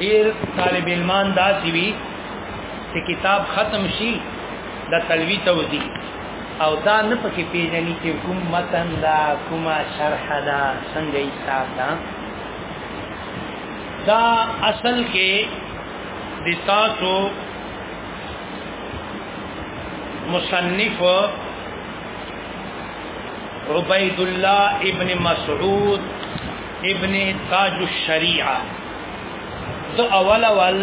ډیر طالب علمان دا سی وی چې کتاب ختم شي د تلوي توضیح او دا نه پکې پیژني چې کوم متن دا کومه شرح دا څنګه یې ساته دا اصل کې د تاسو مصنف عبید الله ابن مسعود ابن تاج الشریعه د اول اول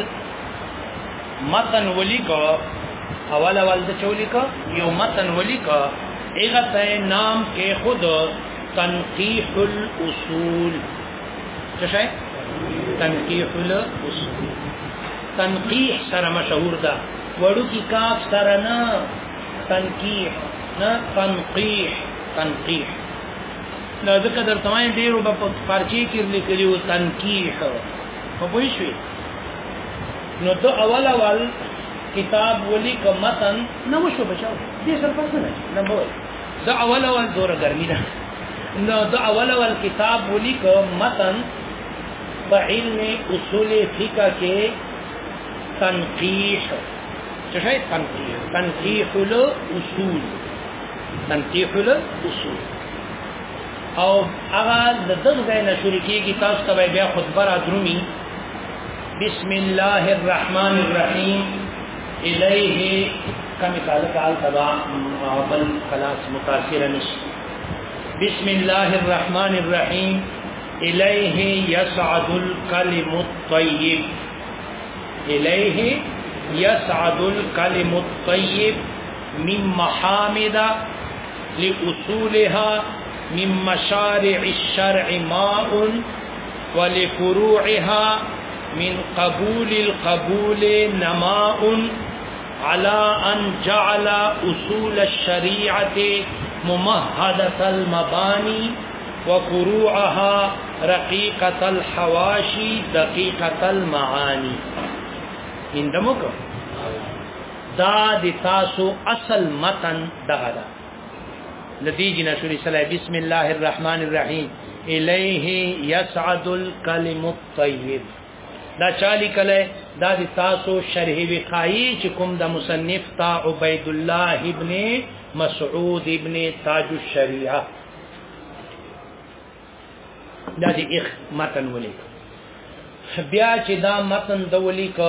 متن ولیکو اول اول د چولیکو یو متن ولیکو ایغه ته نام کې خود تنقیح الاصول څه شي تنقیح الاصول تنقیح سره مشهور ده وړو کی کاف سره نه تنقیح نه تنقیح تنقیح دا ځکه درته وایم ډېرو به په فارسي کې لیکلي وو تنقیح په پوه شوې نو ته اول اول کتاب ولی که متن نه وشو بچاو دې سر پس نه نه بول دا اول اول دوره ګرمي ده نو دا اول اول کتاب ولی که متن په علم اصول فقہ کې تنقیح څه شي تنقیح تنقیح الاصول تنقیح الاصول او هغه د دغه ځای نه شروع کیږي تاسو ته بیا خطبه را درومي بسم الله الرحمن الرحیم الیه کمی کال کال تبا بل خلاص متاثر نش بسم الله الرحمن الرحیم الیه یصعد الکلم الطیب إليه يسعد الكلم الطيب من محامد لأصولها من مشارع الشرع ماء ولفروعها من قبول القبول نماء على أن جعل أصول الشريعة ممهدة المباني وفروعها رقيقة الحواشي دقيقة المعاني من دموك دا د تاسو اصل متن دغه دا نتیجه نشوري صلی بسم الله الرحمن الرحیم الیه یصعد الکلم الطیب دا چالی کله دا د تاسو شرح وقایي چې کوم د مصنف تا عبید الله ابن مسعود ابن تاج الشریعه دا دې اخ متن ولیک بیا چې دا متن د ولیک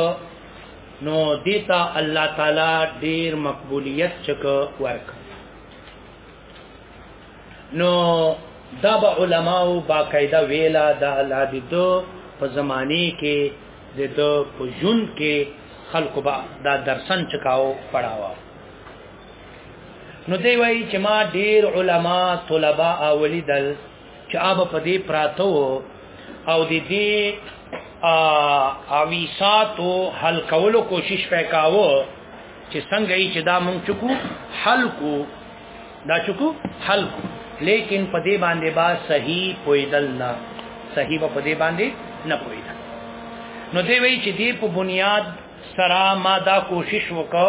نو دیتا الله تعالی ډیر مقبولیت چک ورک نو دا به علماو باقاعده ویلا دا الله دې دو په زمانه کې د دو په جون کې خلق با دا درسن چکاو پڑھاوا نو دی وایي چې ما ډیر علما طلبا اولیدل چې اب په دې پراتو او د دې اویساتو حل کولو کوشش وکاو چې څنګه یې چې دا مونږ چکو حل کو دا چکو حل کو لیکن په دې باندې با صحیح پویدل نه صحیح په دې باندې نه پویدل نو دی وایي چې دې په بنیاد سره ما دا کوشش وکړ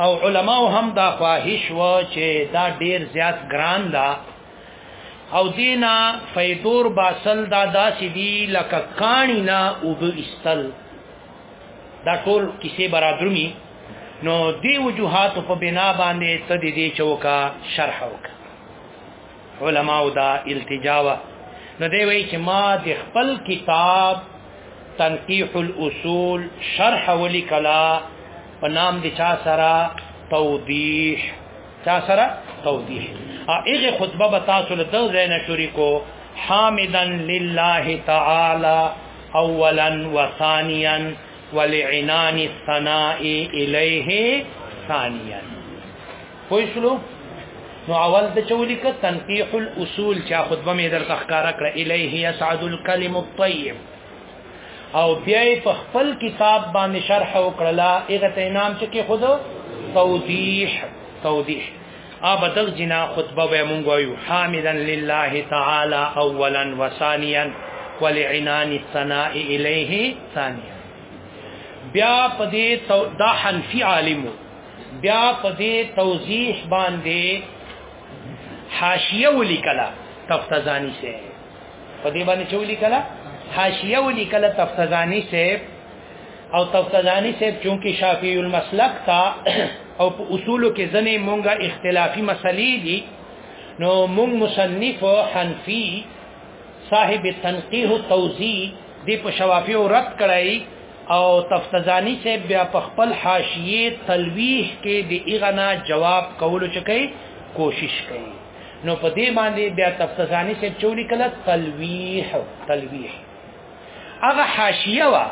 او علماء هم دا خواهش و چې دا ډیر زیات ګران ده او دینا فیدور باسل دا داسې دی لکه کانی نه او به استل دا ټول کیسه برادرمی نو دی وجوهات په بنا باندې ته دې دې چوکا شرح وکا علماء دا التجاوه نو دی وی چې ما د خپل کتاب تنقیح الاصول شرح ولیکلا په نام دي چا سره توضیح چا سره توضیح هغه خطبه به تاسو له دغه ځای نه شروع کو حامدا لله تعالی اولا وثانیا ولعنان الثناء الیه ثانیا خوښلو نو اول د چولی ک تنقیح الاصول چا خطبه می در تخکارا کړه الیه یسعد الکلم الطیب او بیا په خپل کتاب باندې شرح وکړلا هغه ته نام چې کې خود توضیح توضیح اب دغ جنا خطبه به مونږ وایو حامدا لله تعالی اولا وثانیا ولعنان الثناء الیه ثانیا بیا په دې دا حنفی عالم بیا په دې توضیح باندې حاشیه ولیکلا تفتزانی سے په دې باندې چې ولیکله حاشیه ولیکله تفتزانی صاحب او تفتزانی صاحب چونکی شافعی المسلک تا او په اصولو کې ځنې مونږه اختلافي مسلې دي نو مونږ مصنف حنفی صاحب تنقیح توضیح دی په شوافی او رد کړای او تفتزانی سے بیا په خپل حاشیه تلویح کې دی اغنا جواب کولو چکه کوشش کړي نو په دې باندې بیا تفسیرانی سے چولی کله تلویح تلویح هغه حاشیه وا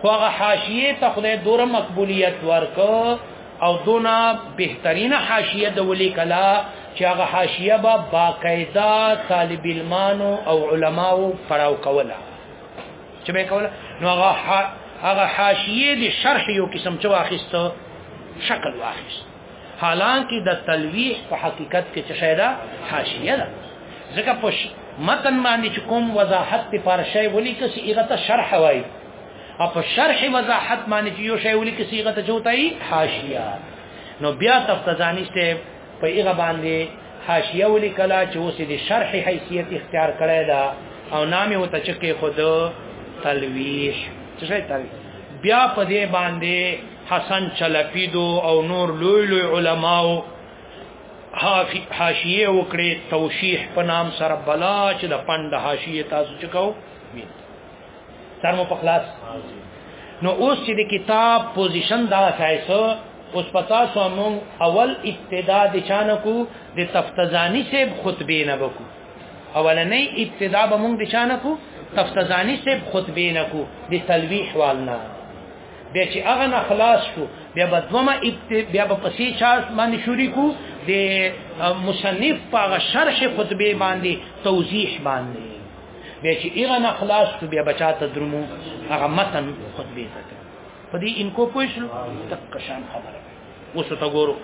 خو هغه حاشیه ته خدای دوره مقبولیت ورکو او دونا بهترینه حاشیه د ولی کلا چې هغه حاشیه با باقاعده طالب علمانو او علماو پراو کوله چې به کوله نو هغه هغه حاشیه د شرح یو قسم چې واخیسته شکل واخیسته حالانکه د تلویح په حقیقت کې څه شی ده حاشیه ده ځکه په متن باندې چې کوم وضاحت په پر شی ولي کې صيغه ته شرح وایي او په شرح وضاحت باندې چې یو شی ولي کې صيغه ته چوتای حاشیه نو بیا تفتزانی ته په ایغه باندې حاشیه ولي کلا چې اوس دې شرح حیثیت اختیار کړی دا او نامه وته چې خود تلویح څه شی تلویح بیا په دې باندې حسن چلپیدو او نور لوی لوی علماو حاشیه وکړي توشیح په نام سره بلا چې د پند حاشیه تاسو چکاو تر مو په خلاص نو اوس چې د کتاب پوزیشن دا خایسو اوس پتا سو مون اول ابتدا د چانه کو د تفتزانی سے خطبه نه وکو اولنې ابتدا به مون د چانه کو تفتزانی سے خطبه نه کو د تلویح والنا بیا چې هغه نه خلاص شو بیا به دومه بیا به پسې چا باندې شوري کو د مصنف په شرح خطبه باندې توضیح باندې بیا چې هغه نه خلاص شو بیا بچا ته درمو هغه متن خطبه ته په دې انکو پوه شو تک شان خبره اوس ته ګورو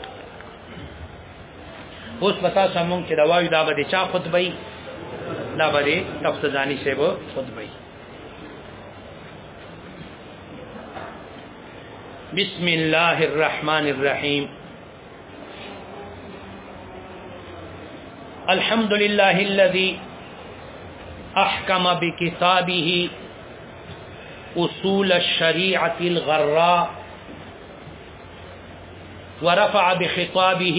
اوس پتا سمون چې دا وایو دا به چا خطبه دا به تفتزانی سیبو خطبه بسم الله الرحمن الرحيم الحمد لله الذي أحكم بكتابه أصول الشريعة الغراء ورفع بخطابه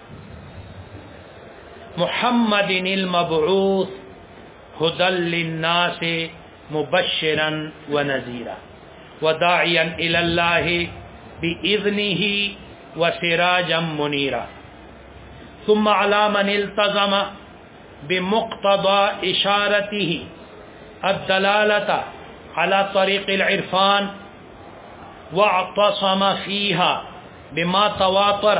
محمد المبعوث هدى للناس مبشرا نذیرہ وداعيا إلى الله بإذنه ہی وسراجا منيرا ثم على من التزم بمقتضى إشارته الدلالة على طريق العرفان واعتصم فيها بما تواتر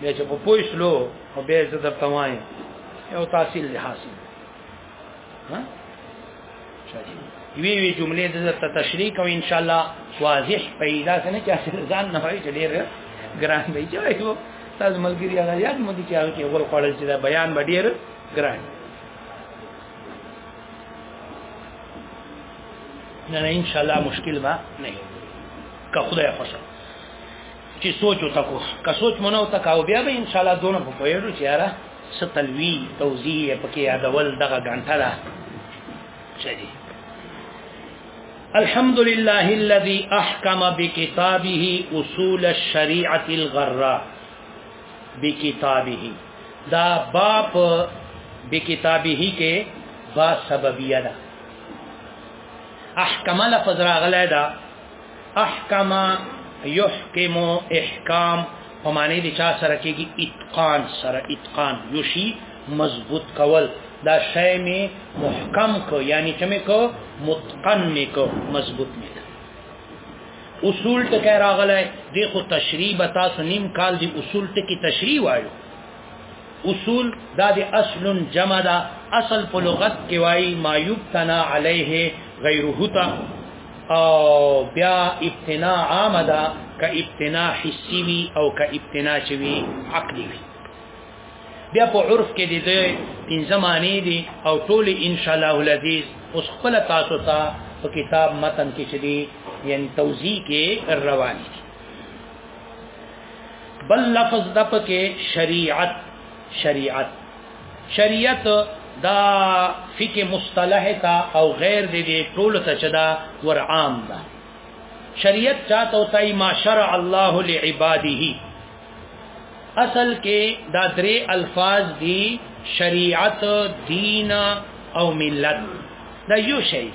بیا چې په پوه شلو او بیا زه درته وایم یو تحصیل دی حاصل ها وی وی جملې د درته تشریح کوم ان شاء الله واضح پیدا سنه چې ځان نه وایي چې ډېر ګران دی چې وایو تاسو ملګری هغه یاد مو دي چې هغه کې ور خوړل چې دا بیان به ډېر ګران نه نه ان شاء الله مشکل به نه که خدای خوښه چې سوچ وتاکو که سوچ مونږ وتاکو بیا به ان شاء الله دونه په پیړو چې یاره ستلوی توزیع پکې یادول دغه غنټه ده شدي الحمد لله الذي احكم بكتابه اصول الشريعه الغراء بکتابه دا باب بکتابه کې با سببیه ده احکم لفظ راغلی دا احکم يحكم احکام په معنی د چا سره کېږي اتقان سره اتقان یوشي مضبوط کول دا شی می محکم کو یعنی چې می کو متقن می کو مضبوط می اصول ټکی راغلی دی خو تشریح به تاسو نیم کال دی اصول ټکی تشریح وایو اصول دا دی اصل جمع دا اصل په لغت کې وایي ما یبتنا علیه غیره تا او بیا ابتنا عامه ده که ابتنا حسی وي او که ابتنا چوي عقلی وي بیا په عرف کې دي دوی پنځه معنی دي او ټول ان شاء الله العزيز اوس خپل تاسو ته په کتاب متن کې چدي یعنی توضیح کې روان دي بل لفظ د پکې شریعت شریعت شریعت دا فقه مصطلح تا او غیر دې دې ټول ته چدا ور عام ده شریعت چاته وتای ما شرع الله لعباده اصل کې دا درې الفاظ دي شریعت دین او ملت دا یو شی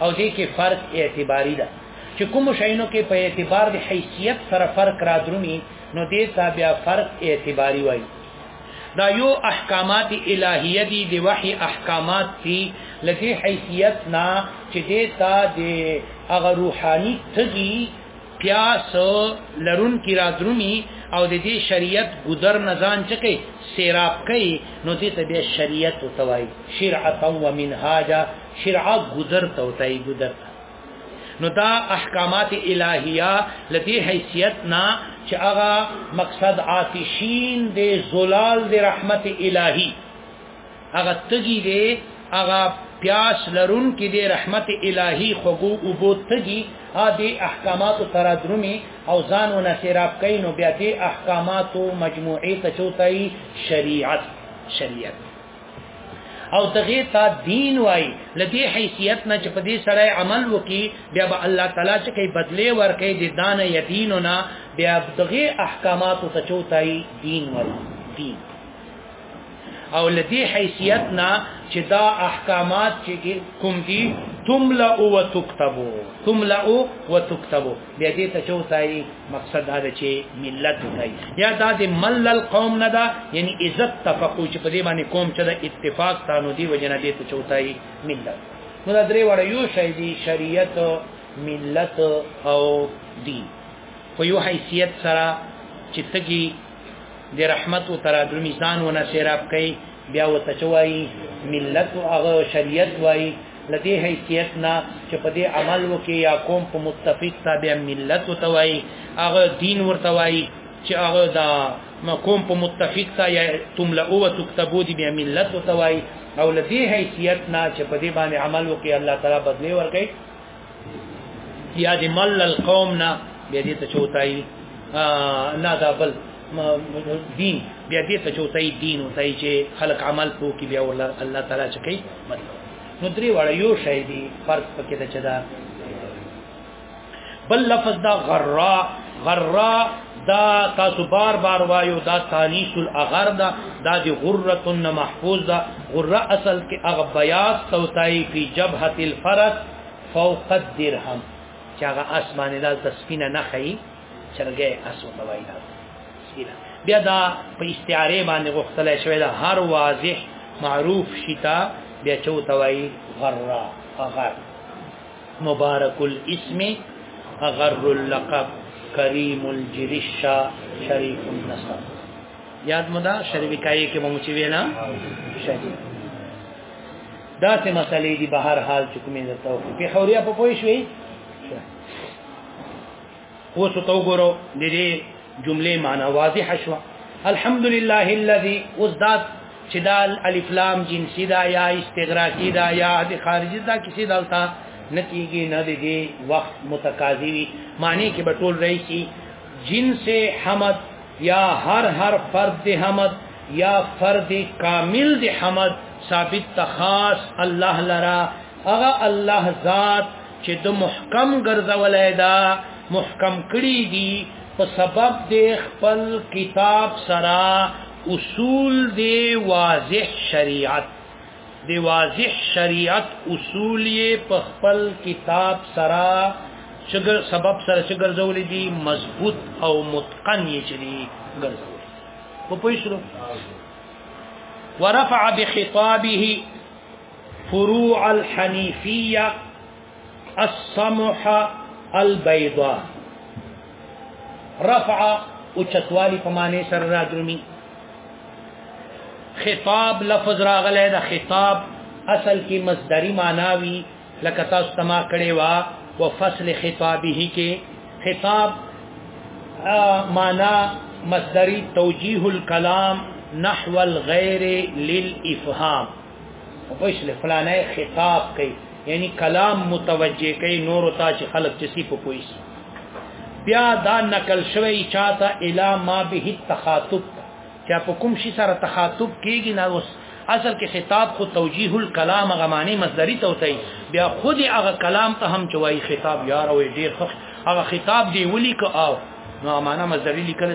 او دې کې فرق اعتباری ده چې کوم شینو کې په اعتبار د حیثیت سره فرق را درومي نو دې تابع فرق اعتباری وایي دا یو احکامات الهیه دي د وحي احکامات دي لکه حیثیت نه چې دې تا د هغه روحاني تګي پیاس لرون کی رادرومی او د دې شریعت ګذر نزان چکه سیراب کوي نو دې ته به شریعت وتوي شرعه و منهاجا شرعه ګذر توتای ګذر نو دا احکامات الهیه لدی حیثیت نا چې هغه مقصد عاطشین دې زلال دې رحمت الهی هغه تګي دی هغه پیاس لرون کې دی رحمت الهي خوګو او بو تګي ا دې احکامات تر درمي او ځان و نصيراب کینو بیا دې احکامات مجموعي ته چوتای شریعت شریعت او دغه تا دین وای لدی حیثیت نه چې په دې سره عمل وکي بیا به الله تعالی چې کوي بدله ورکې دې دان یدیننا بیا دغه احکامات ته چوتای دین ور دین او لدی حیثیت نه چې دا احکامات چې کوم دي تملا او تكتبو تملا او تكتبو بیا دې ته چوتای مقصد دا چې ملت دی یا دا دې مل القوم نه دا یعنی عزت تفقو چې په دې باندې قوم چې دا اتفاق تانو دی وجنه دې ته چوتای ملت نو دا درې وړ یو شی دی شریعت ملت او دین په یو حیثیت سره چې تګي د رحمت او ترادمی ځان ونه سیراب کوي بیا وته چوي ملت او هغه شریعت وای لدی حیثیت نه چې په دې عمل وکي یا قوم په متفق تابع ملت او توای هغه دین ورته وای چې هغه دا مقوم په متفق تا یا تملا او تكتبو دي بیا ملت او توای او لدی حیثیت نه چې په دې باندې عمل وکي الله تعالی بدلی ورکړي یا د مل القوم نه بیا دې ته چوتای نه دا بل دین بیا دې ته چوتای دین او تای چې خلق عمل کو کې بیا ول الله تعالی چې کوي مطلب نو درې وړه یو شی دی فرق پکې ده چې دا بل لفظ دا غرا غرا دا تاسو بار بار وایو دا تانیس الاغر دا دا دی غرتن محفوظ دا غره اصل کې اغه بیاض توتای فی جبهه الفرس فوق الدرهم چې هغه اسمانه دال تسفینه نه خی چرګه اسو توای دا سپینه بیا دا په استعاره باندې غوښتل شوی دا هر واضح معروف شتا بیا چوتوي غرا غر مبارک الاسم غر اللقب کریم الجرش شریف النصر یاد مدا شریف کای کې مو چې وینا شریف دا څه مسلې دي بهر حال چې کومې د توفیق په حوریا په پوي شوي اوس ته وګورو د دې جملې معنی واضح شو الحمدلله الذي وزداد چې دا الف لام جنسي دا یا استغراقي دا یا د خارجي دا کسی دلته نتیږي نه دی وخت متقاضي وي معنی کې بتول رہی شي جنس حمد یا هر هر فرد حمد یا فرد کامل دی حمد ثابت خاص الله لرا اغه الله ذات چې د محکم ګرځولای دا محکم کړی دی په سبب د خپل کتاب سره اصول دی واضح شریعت دی واضح شریعت اصول یې په خپل کتاب سره شګر سبب سره شګر زولې دي مضبوط او متقن یې چلی ګرځول په پوښتنه ورفع بخطابه فروع الحنیفیه السمح البيضاء رفع او چتوالی په معنی سره راځومي خطاب لفظ راغله د خطاب اصل کې مصدری معناوي لکه تاسو تما کړي وا او فصل خطابه کې خطاب معنا مصدری توجیه الكلام نحو الغیر للافهام وښله فلانه خطاب کوي یعنی کلام متوجه کوي نور ته چې خلق چسی په کوی سي بیا دا نقل شوی چاته الا ما به تخاطب چا په کوم شي سره تخاطب کیږي نه اوس اصل کې خطاب خو توجیه الکلام غمانی مصدری ته وتاي بیا خود هغه کلام ته هم چوي خطاب یار وي ډیر خخ هغه خطاب دی ولي که او نو معنا مصدری لیکل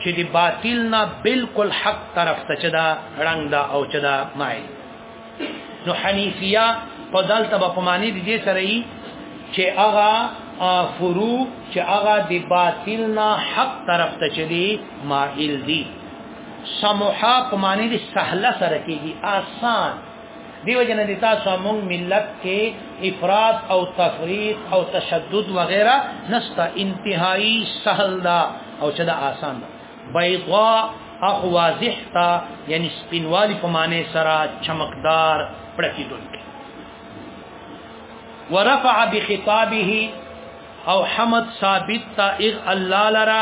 چې د باطل نه بالکل حق طرف ته چدا رنگ دا او چدا مایل نو حنیفیه په دلته په معنی د دې سره ای چې هغه فروع چې هغه د باطل نه حق طرف ته چدي مایل دي سمحا په معنی د سهله سره کېږي آسان دیو جن د تاسو موږ ملت کې افراط او تفریط او تشدد وغیرہ نستا انتهایی سهل دا او چې دا آسان دا بيضا اخ واضح تا یعنی سپینوالی په معنی سره چمکدار پړکیدون ورفع بخطابه او حمد ثابت تا اغ الله لرا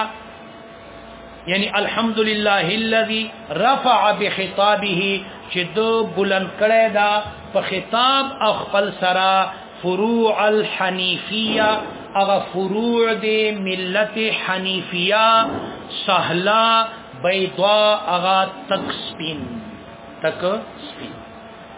یعنی الحمد لله الذي رفع بخطابه چې دو بلند کړه دا په خطاب خپل سرا فروع الحنیفیه اغه فروع دی ملت حنیفیه سهلا بيضاء اغا تک سپین تک سپین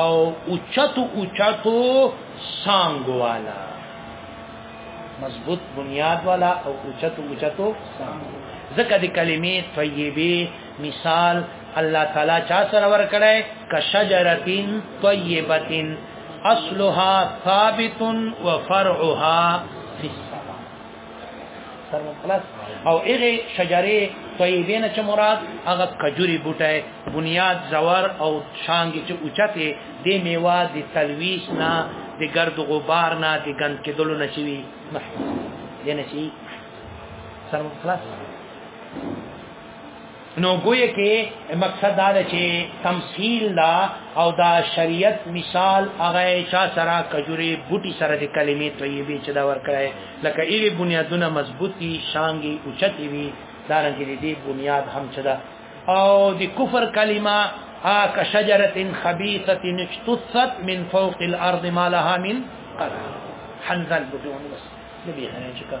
او اوچتو اوچتو سانګو والا مضبوط بنیاد والا او اوچتو اوچتو سانګو ځکه د کلمې طیبه مثال الله تعالی چا سره ور کړی ک شجرتین طیبتین اصلها ثابت وفرعها فی السماء سر خلاص او هغه شجره طیبه نه چې مراد هغه کجوري بوټي بنیاد زوار او شانګي چې اوچته د میوه د تلويش نه د ګرد غبار نه د ګند کېدلو نه شي محفوظ دي نه شي سر خلاص نو ګویا کې مقصد دا دی چې تمثيل دا او دا شریعت مثال هغه چا سره کجوري بوټي سره د کلمې طیبه چې دا ورکړي لکه ایلی بنیادونه مضبوطي شانګي اوچتي وي دا رنګ دې بنیاد هم چدا او د کفر کلمه ها کشجره خبيثه اجتثت من فوق الارض ما لها من قرار حنزل بدون بس نبي خلينا نشكر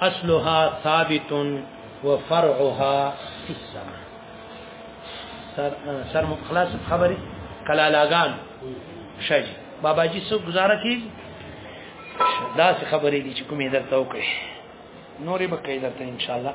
اصلها ثابت وفرعها في السماء سر سر خلاص خبري کلالاګان شج بابا جی سو گزاره کی دا څه خبرې دي چې کومې درته وکړي نورې به کوي درته ان شاء الله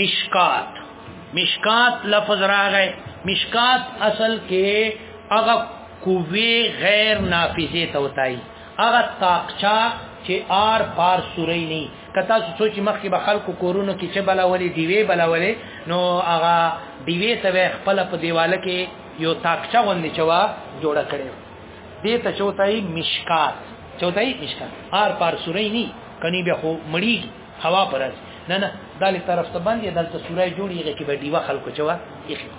مشکات مشکات لفظ راغی مشکات اصل کې هغه قوی غیر نافذه ته وتاي هغه طاقچا چې آر پار سوري نه کتا سوچ مخکې به خلکو کورونو کې چې بلاولې دیوي بلاولې نو هغه دیوي ته خپل په دیواله کې یو تاکچه غوندې چوا جوړه کړي دې ته چوتای مشکات چوتای مشکات آر پار سوري نه کني به خو مړیږي هوا پر راځي نه نه دالې طرف ته باندې دلته سوره جوړیږي کې به دیوه خلکو چوا یخي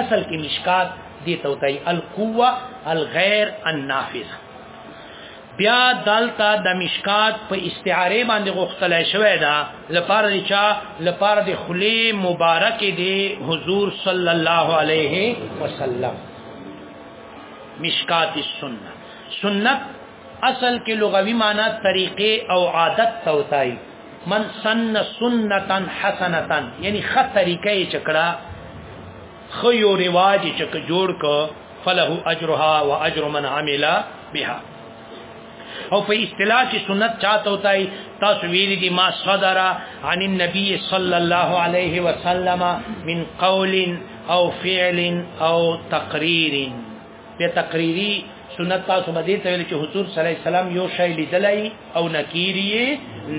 اصل کې مشکات دي توتای القوه الغیر النافذ بیا دالتا د مشکات په استعاره باندې غوښتل شوې ده لپاره د چا لپاره د خلی مبارک دی حضور صلی الله علیه وسلم مشکات السنه سنت اصل کې لغوي معنی طریقې او عادت ته وتاي من سن سنتا حسنتا یعنی خ طریقې چکړه خو یو رواج چک جوړ ک فله اجرها واجر من عمل بها او په اصطلاح کې سنت چاته وتاي تاسو ویل دي ما صدر عن النبي صلى الله عليه وسلم من قول او فعل او تقرير بیا تقریری سنت تاسو باندې ته ویل چې حضور صلی الله علیه وسلم یو شی لیدلای او نکیری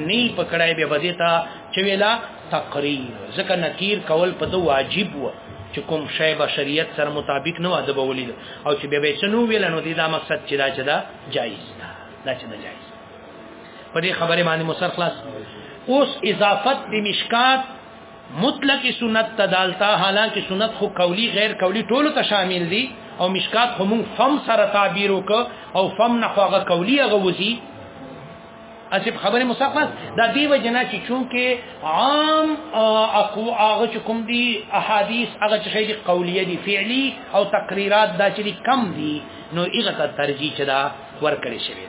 نه پکړای به باندې ته چې ویلا تقریر ځکه نکیر کول په دو واجب و چې کوم شی به شریعت سره مطابق نه واده بولید او چې به سنو ویل نو دا مقصد چې دا چې دا جایز ده دا چې دا جایز په دې خبره باندې مسر خلاص اوس اضافت د مشکات مطلق سنت ته دالتا حالانکه سنت خو قولی غیر قولی ټولو ته شامل دي او مشکات خو مونږ فم سره تعبیر وک او فم نه خو هغه قولی هغه وزي اسب خبره مصافات دا دی وجنا چې چونکه عام اقو هغه چې کوم دي احادیث هغه چې دي قولیه دي فعلی او تقریرات دا چې کم دي نو هغه ته ترجیح چدا ورکړي شوی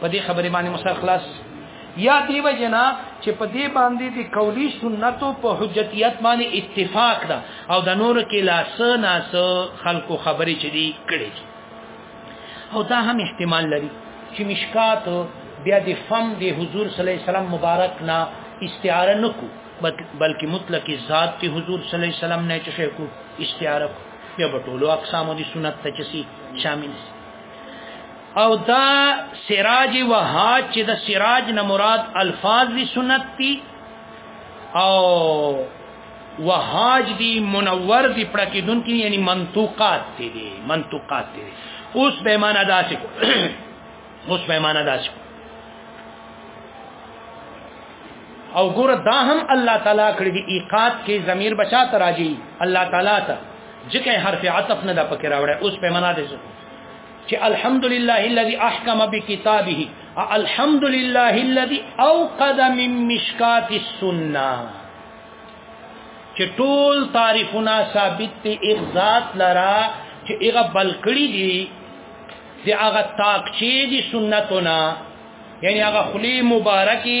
په دې خبرې باندې مسر خلاص یا دی وجنا چې په دې باندې د قولی سنتو په حجتیت باندې اتفاق ده او د نور کې لاس ناس خلکو خبرې چې دی کړي او دا هم احتمال لري چې مشکات بیا د فم د حضور صلی الله علیه وسلم مبارک نه استعاره نکو بلکې مطلق ذات ته حضور صلی الله علیه وسلم نه چې کو استعاره کو یا بټولو اقسام دي سنت ته چې شامل شي او دا سراج وهاج چې د سراج نه مراد الفاظ دی سنت دی او وهاج دی منور دی پړکې دن کې یعنی منطوقات دی دی منطوقات دی اوس به معنا داسې کو اوس به معنا داسې کو او ګور دا هم الله تعالی کړی دی ایقات کې ضمیر بچا تراجی الله تعالی ته ځکه حرف عطف نه دا پکې راوړی اوس په معنا دې چې الحمدلله الذي احكم بكتابه الحمدلله الذي اوقد من مشکات السنه چې ټول تعریفونه ثابت دي اغ ذات لرا چې هغه بلکړي دي چې هغه تاکچې دي سنتونه یعنی هغه خلی مبارکي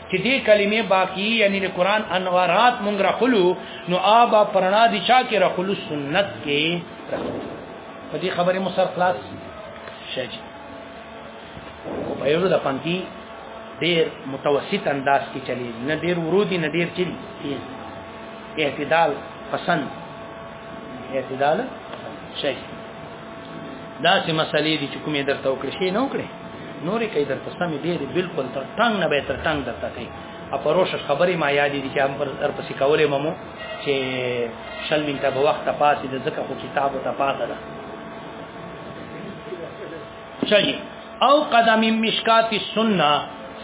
چې دې کلمې باقی یعنی د قران انوارات مونږ راخلو نو آبا پرنا دي چا کې راخلو سنت کې په دې خبرې مو سر خلاص شج په یو د پنځي ډیر متوسط انداز کې چلی نه ډیر ورودي نه ډیر چلی اعتدال پسند اعتدال شي دا سه مسلې دي چې کومې درته وکړې شي نه وکړې نورې کوي درته سمې دي بالکل تر ټنګ نه به تر ټنګ درته کوي اپروش خبرې ما یادې دي چې هم پر در پسې کولې ممو چې شل منټه به وخت پاسې د زکه خو کتابو ته پاته ده چلیے او قدم مشکات السنه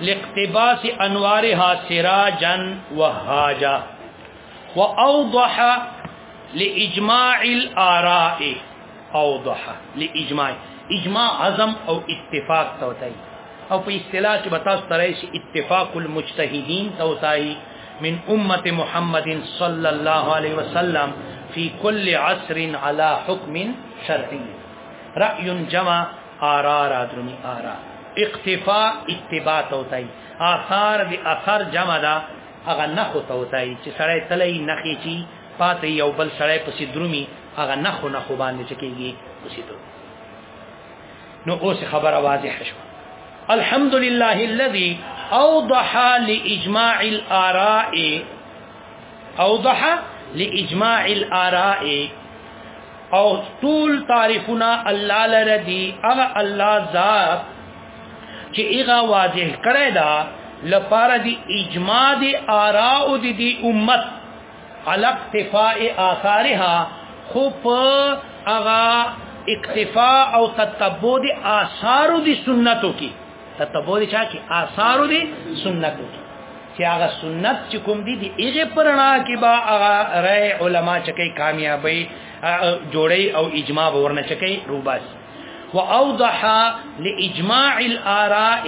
لاقتباس انوارها سراجا وهاجا واوضح لاجماع الاراء اوضح لاجماع اجماع عزم او اتفاق ته وتای او په اصطلاح کې بتا سترای شي اتفاق المجتهدین ته وتای من امه محمد صلی الله علیه وسلم فی کل عصر علی حکم شرعی رأی جمع آرا را درمی آرا اقتفاء اتباع ته وتای آثار دی اثر جمع دا هغه نخو ته وتای چې سړی تلای نخی چی پاته یی او بل سړی پسې درومي هغه نخو نخو باندې چکیږي پسې درومي نو اوس خبره واضح شو الحمد لله الذي اوضح لاجماع الاراء اوضح لاجماع الاراء او طول تعریفنا الله لردی اغه الله ذات چې ایغه واضح کړی دا لپاره دی اجماع دی آراء دی دی امت علی اقتفاء آثارها خو په هغه اکتفا او تتبع دي آثار دي سنتو کې تتبع دي چا کې آثار دي سنتو کې چې هغه سنت چې کوم دي دي هغه پرنا کې با هغه رأي علما چې کوي کامیابی جوړي او اجماع ورنه چې کوي روباس واوضح لاجماع الاراء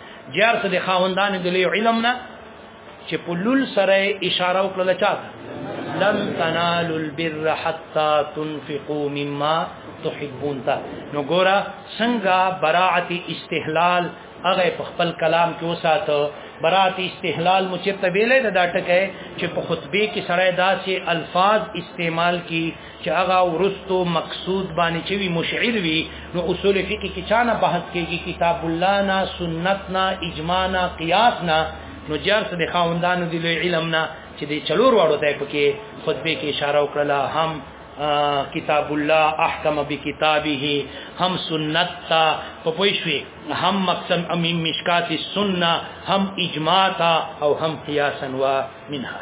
جار څه د خاوندان د لوی علم نه چې په لول سره اشاره وکړه چاته لن تنالوا البر حتى تنفقوا مما تحبون تا نو ګورا څنګه براعت استحلال هغه په خپل کلام کې وساته برات استحلال مچته ویلې د داټکه چې په خطبه کې سړی داسې الفاظ استعمال کی چې هغه ورستو مقصود باندې چې وی مشعر وی نو اصول فقه کې چانه بحث کېږي کتاب الله نه سنت نه اجماع نه قیاس نه نو جرس د خاوندانو د علم نه چې د چلور واړو ته پکې خطبه کې اشاره وکړه هم کتاب الله احکم بکتابه هم سنت تا په پوښوي هم مقسم امیم مشکات السنه هم اجماع تا او هم قیاسا و منها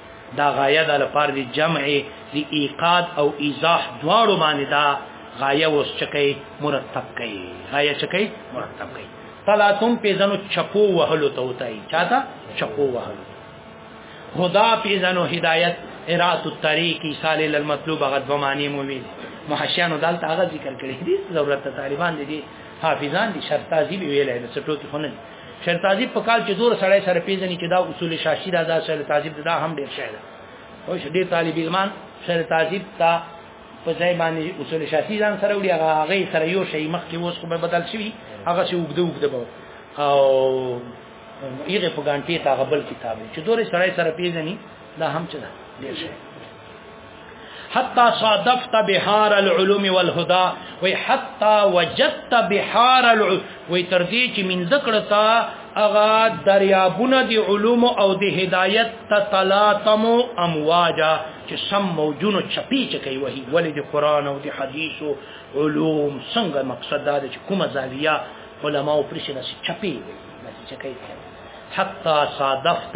دا غایه د لپاره دی جمع دی ایقاد او ایزاح دواړو باندې دا غایه اوس چکی مرتب کړي غایه چکی مرتب کړي تلاتم پیزنو چپو وهلو ته وتای چاته چپو وهلو هدا پیزنو هدایت ارات الطريق ایصال للمطلوب غد بمانی مویل محشیانو دالته هغه ذکر کړی دي ضرورت طالبان دي حافظان دي شرطازی ویلای نو څټو کې خونه شر تعذیب په کال چې زور سړی سره پیژني چې دا اصول شاشي دا دا شر تعذیب دا هم ډیر شی ده او ډیر طالب ایمان شر تعذیب تا په ځای باندې اصول شاشي ځان سره وړي هغه هغه سره یو شی مخ کې اوس خو به بدل شي هغه شی وګدو وګدو او یغه په ګانټي تا غبل کتاب چې زور سړی سره پیژني دا هم څه ده ډیر شی حتى صادفت بحار العلوم والهدى وي حتى وجدت بحار العلوم وي تر دې چې من ذکر تا اغا دریابونه دی علوم او دی هدایت تتلاطم امواجا چې سم موجونو چپی چکی وهي ولې دی قران او دی حدیث او علوم څنګه مقصد دا چې کومه زاویه علماء پرشنه چپی وي چې کوي حتى صادفت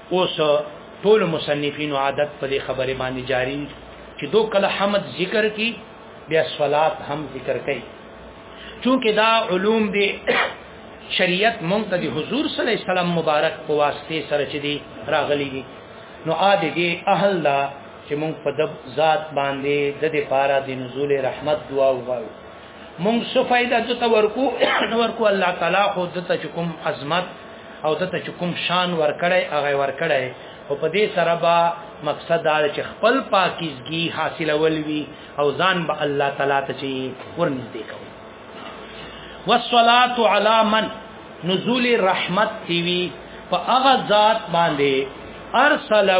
اوس ټولو مصنفینو عادت په دې خبرې باندې جاری وي چې دو کله حمد ذکر کی بیا صلات هم ذکر کوي چونکه دا علوم دی شریعت مونږ ته د حضور صلی الله علیه وسلم مبارک په واسطه سره چې دی راغلی دي نو عادي دي اهل لا چې مونږ په دب ذات باندې د دې پارا د نزول رحمت دعا وغواړو مونږ څه فائدہ دته ورکو نو ورکو الله تعالی خو دته کوم عظمت او دته کوم شان ورکړی هغه ورکړی او په دې سره با مقصد دا چې خپل پاکیزګي حاصلول وي او ځان به الله تعالی ته چې ورنږدې کوي والصلاه علی من نزول رحمت دی وی په هغه ذات باندې ارسله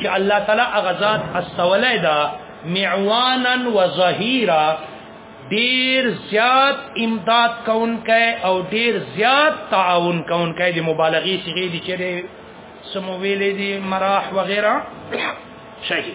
چې الله تعالی هغه ذات استولای دا معوانا وظهیرا ډیر زیات امداد کونکي او ډیر زیات تعاون کونکي د مبالغې صيغه دي چې سمو ویلې دي مراح وغیرہ شي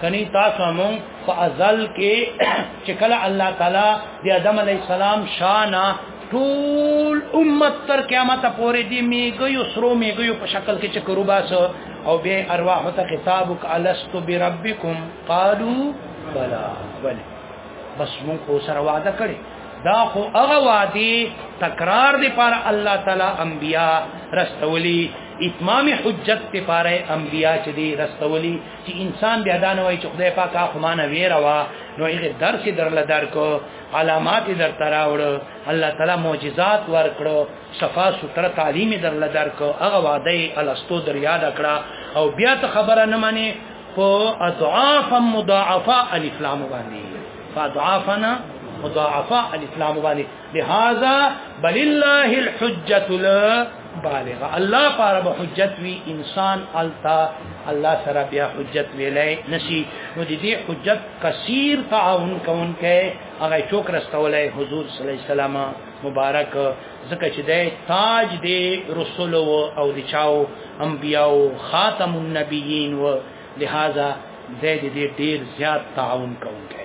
کني تاسو مون په ازل کې چې کله الله تعالی د آدم علی السلام شان ټول امت تر قیامت پورې دی میګیو سرو میګیو په شکل کې چې کروباس او به ارواح ته خطابک الست بربکم قالوا بلا بلا بس مون کو سره وعده کړی دا خو هغه وادي تکرار دی پر الله تعالی انبیا رستولی اتمام حجت دی پر انبیا چې دی رستولی چې انسان بیا دا نه وایي چې خدای پاک خو مانه ویره وا نو هغه درس درل درکو علامات در تراوړ الله تعالی معجزات ورکړو صفا ستر تعلیم درل درکو هغه وعده الستو در یاد کړه او بیا ته خبره نه مانی په اضعاف مضاعفه الف لام باندې فاضعافنا مضاعفه الف لام باندې لهذا بل الله الحجه البالغه الله پر به حجت وی انسان التا الله سره بیا حجت ویلای نشي نو د دې حجت کثیر تعاون کون کې هغه چوک رستولای حضور صلی الله علیه وسلم مبارک زکه چې د تاج دی رسول او د چاو انبیاو خاتم النبیین و لہذا د دې ډیر زیات تعاون کون کې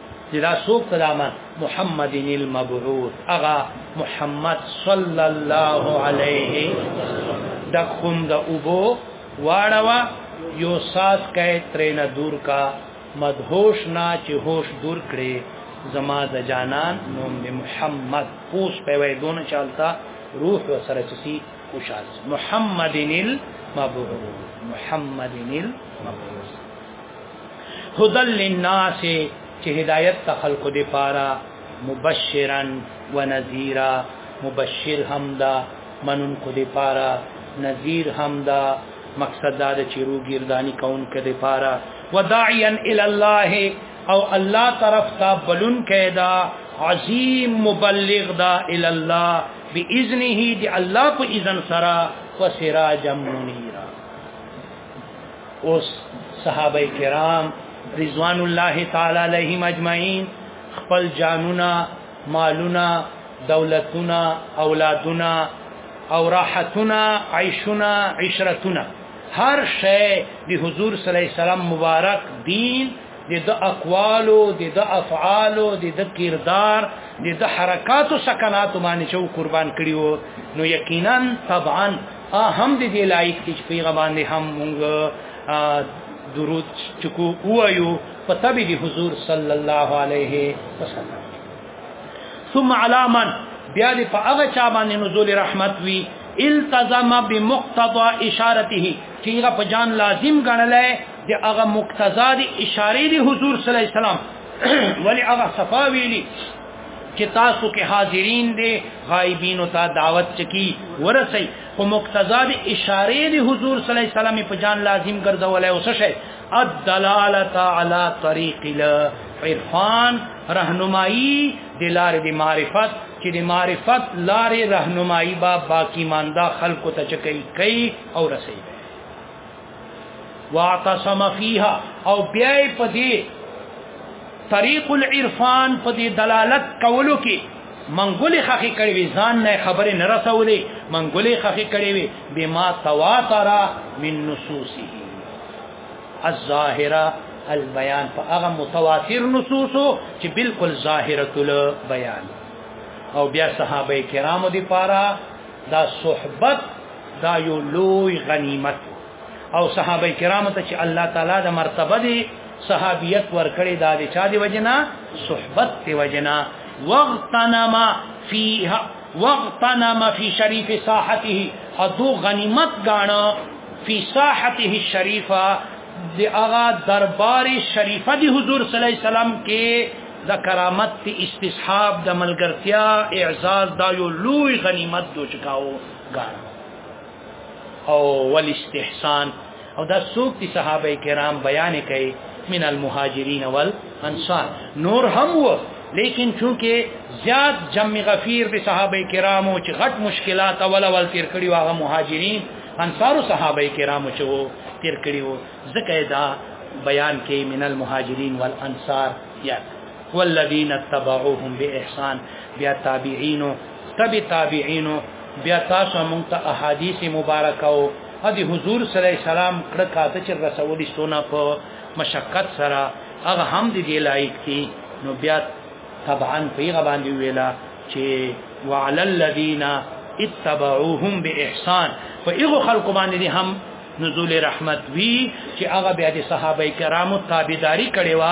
چې دا څوک ته دا من محمد المبعوث اغا محمد صلی الله علیه د کوم د اوبو واړوا یو ساس کای ترین دور کا مدهوش نا چې هوش دور کړي زما د جانان نوم د محمد پوس په وای دون چالتا روح و سره چسی خوشاز محمد المبعوث محمد المبعوث هدل للناس چې هدایت ته خلق دې پارا مبشرا ونذيرا مبشر همدا منن کو دې پارا نذير همدا مقصد دا چې روګردانی کون کې دې پارا وداعيا الى الله او الله طرف ته بلون کېدا عظیم مبلغ دا الى الله باذنه دی الله په اذن سره وسراجا منيرا اوس صحابه کرام رضوان الله تعالی علیهم اجمعین خپل جانونه مالونه دولتونه اولادونه او راحتونه عیشونه عشرتونه هر شی د حضور صلی الله علیه وسلم مبارک دین د د اقوالو د د افعالو د د کردار د د حرکاتو سکناتو باندې چې قربان کړیو نو یقینا طبعا هم د دې لایق دي چې پیغه باندې هم مونږ درود چکو وایو په تبع دي حضور صلی الله علیه وسلم ثم علاما بیا دې په هغه چا باندې نزول رحمت وی التزم بمقتضى اشارته چې هغه په جان لازم ګڼلای د هغه مقتضا دي اشاره دي حضور صلی الله علیه وسلم ولی هغه صفا ویلی چې تاسو کې حاضرین دي غایبین ته دعوت چکی ورسي خو مقتضا د اشاره د حضور صلی الله علیه وسلم په جان لازم ګرځولای اوس شي الدلاله علی طریق العرفان رهنمایي د لارې د معرفت چې د معرفت لارې رهنمایي با باقی مانده خلکو ته چکی کوي او رسي واعتصم فيها او بیا په دې طریق العرفان په دې دلالت کولو کې منګولې خخې کړې وي ځان نه خبرې نه رسولې منګولې خخې کړې وي بما تواتر من نصوصه الظاهره البيان فاغه متواتر نصوص چې بالکل ظاهره البيان او بیا صحابه کرامو دی پاره دا صحبت دا یو لوی غنیمت او صحابه کرامو ته چې الله تعالی د مرتبه دی صحابیت ورکړي دا د چا دی وجنا صحبت دی وجنا وغتنم فيها وغتنم في شريف ساحته ادو غنیمت غاڼه في ساحته الشريفه د اغا دربار شریفه دی حضور صلی الله علیه وسلم کې د کرامت په استصحاب د ملګرتیا اعزاز دا یو لوی غنیمت دو چکاو ګار او ول استحسان او دا څوک دي صحابه کرام بیان کوي من المهاجرین والانصار نور هم و لیکن چونکه زیات جمع غفیر به صحابه کرامو چې غټ مشکلات اول اول تیر کړي واغه مهاجرین انصار صحابه کرامو چې تیر کړي وو ځکه دا بیان کې من المهاجرین والانصار یا والذین تبعوهم باحسان بیا تابعین تب تابعین بیا تاسو مونږ ته احادیث مبارکه او د حضور صلی الله علیه وسلم کړه کاته چې رسولي سونه په مشقت سره هغه هم دې لایق کی نو بیا طبعا پیغه باندې ویلا چې وعلى الذين اتبعوهم باحسان فإغو خلق باندې هم نزول رحمت وی چې هغه بیا د صحابه کرامو تابعداري کړې و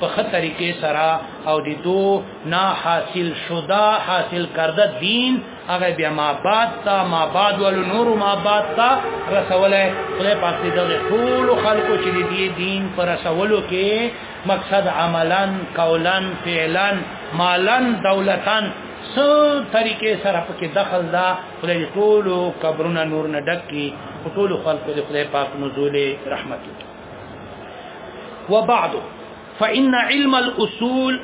په خطرې کې سره او د دو نا حاصل شدا حاصل کرده دین هغه بیا ما بعد تا ما بعد ول نور ما بعد تا رسوله خدای پاک دې د ټول خلکو چې دې دین پر رسولو کې مقصد عملا قولا فعلا مالا دولتان سو طریقې سره پکې دخل دا خدای دې ټول قبرونه نور نه ډک کړي او ټول خلکو دې خدای پاک نزول رحمت وکړي وبعد فإن علم الأصول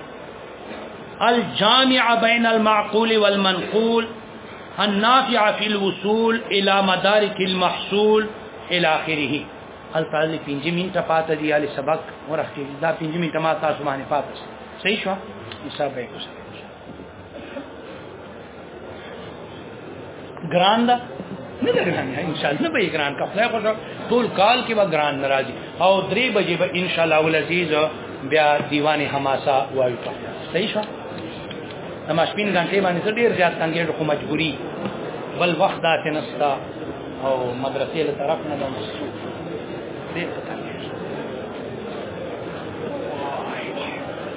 الجامع بين المعقول والمنقول النافع في الوصول إلى مدارك المحصول إلى آخره الفاظ پنځه منټه پاتې دی علي سبق ورخ کې دا پنځه منټه ما تاسو باندې پاتې صحیح شو حساب به وکړئ ګران ده نه ده ګران ان شاء الله به ګران کا خدای خو ټول کال کې به ګران ناراضي او درې بجې به ان شاء الله العزيز بیا دیوان حماسه وایو صحیح شو تماشپین غنټې باندې څه ډیر زیات څنګه ډو مجبوری بل وخت دا تنستا او مدرسې له طرف نه ده دې پتا